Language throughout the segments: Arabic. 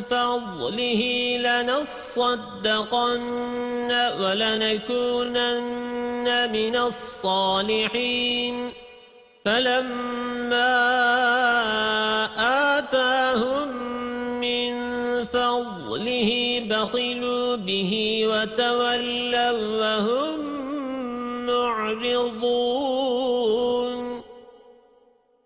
فضله لنصدقن ولنكونن من الصالحين. فلما آتاهم من فضله بخلوا به وتولوا وهم معرضون.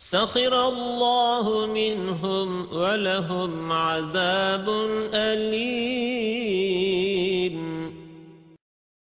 سخر الله منهم ولهم عذاب أليم.